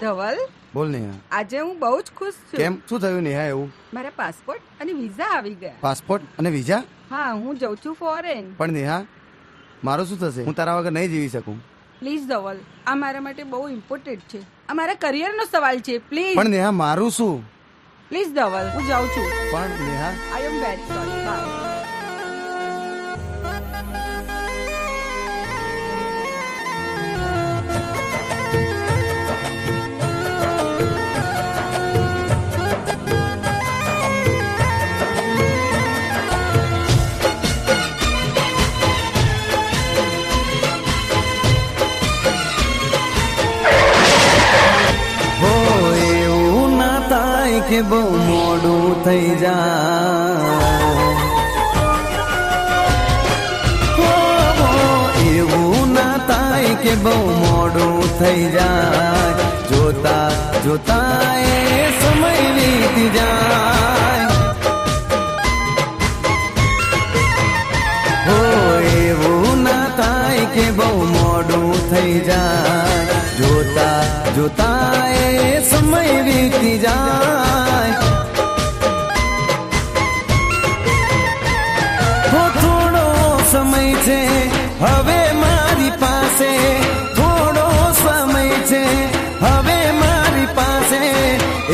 ધવલ બોલ નેહા આજે હું બહુ જ ખુશ છું. કેમ? શું થયું નેહા એવું? મારા પાસપોર્ટ અને વિઝા આવી ગયા. પાસપોર્ટ અને વિઝા? હા હું જઉં છું ફોરેન પણ નેહા મારું શું થશે? હું તારા વગર નહીં જીવી શકું. પ્લીઝ ધવલ આ મારા માટે બહુ ઇમ્પોર્ટન્ટ છે. આ મારા કરિયરનો સવાલ છે પ્લીઝ પણ નેહા મારું શું? પ્લીઝ ધવલ હું જાઉં છું પણ Neha I am very sorry bye કે બહુ મોડું થઈ જાય. એવું ના થાય કે બહુ મોડું થઈ જાય. જોતા જોતા એ સમય વીતી જાય. હો એવું ના થાય કે બહુ મોડું થઈ જાય. જોતા જોતા એ સમય વીતી જાય. હો, થોડો સમય છે, હવે મારી પાસે. થોડો સમય છે, હવે મારી પાસે.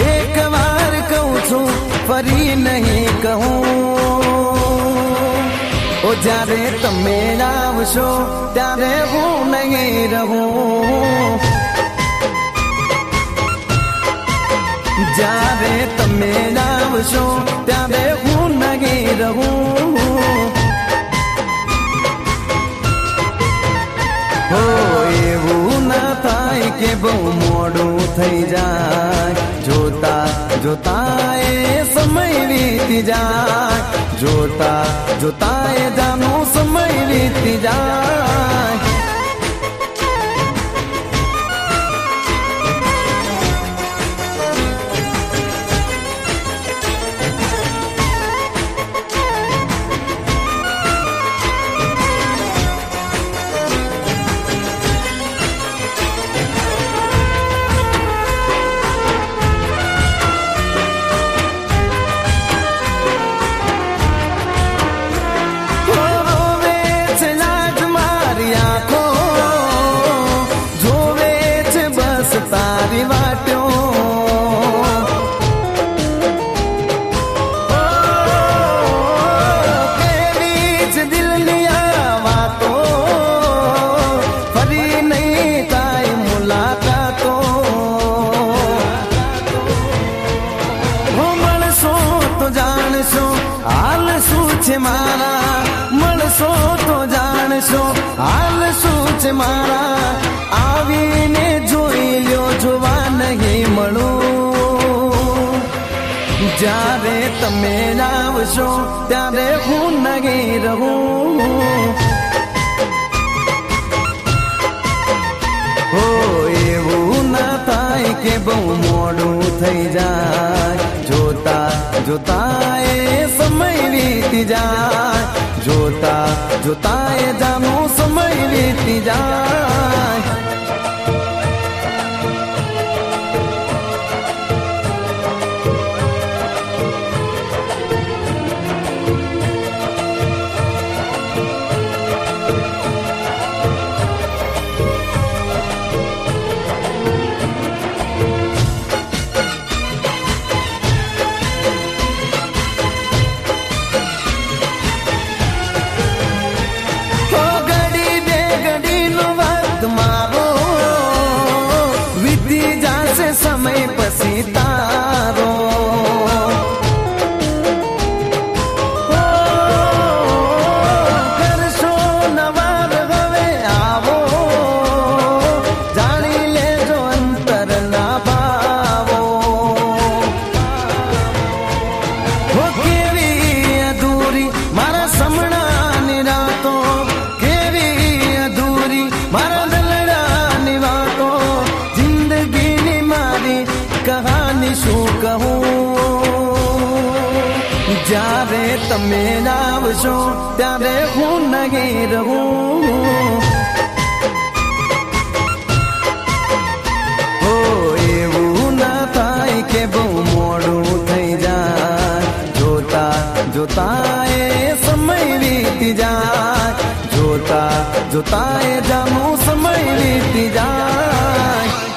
એક વાર કહું છું, ફરી નહીં કહું. ઓ, જ્યારે તમે આવશો, ત્યારે હું નહીં રહું. જ્યારે તમે આવશો ત્યારે હું નગી રહું. હો એવું ના થાય કે બહુ મોડું થઈ જાય. જોતા જોતા એ સમય વીતી જાય. જોતા જોતા એ જાનું સમય વીતી જાય. જાણશો, હાલ શું છે મારા? મળશો તો જાણશો, હાલ શું છે મારા? આવીને જોઈ લ્યો, જોવા નહીં મળો. જ્યારે તમે આવશો ત્યારે હું નહીં રહું. હો, એવું ના થાય કે બહુ મોડું થઈ જાય. જોતા જોતા વીતી જાય. જોતા જોતા એ જાનું સમય વીતી જાય. સમય પછી કહાની શું કહું જ્યારે તમે આવશો ત્યારે હું નહીં રહું જોતા એ સમય વીતી જાય જોતા જોતા જામો સમય વીતી જાય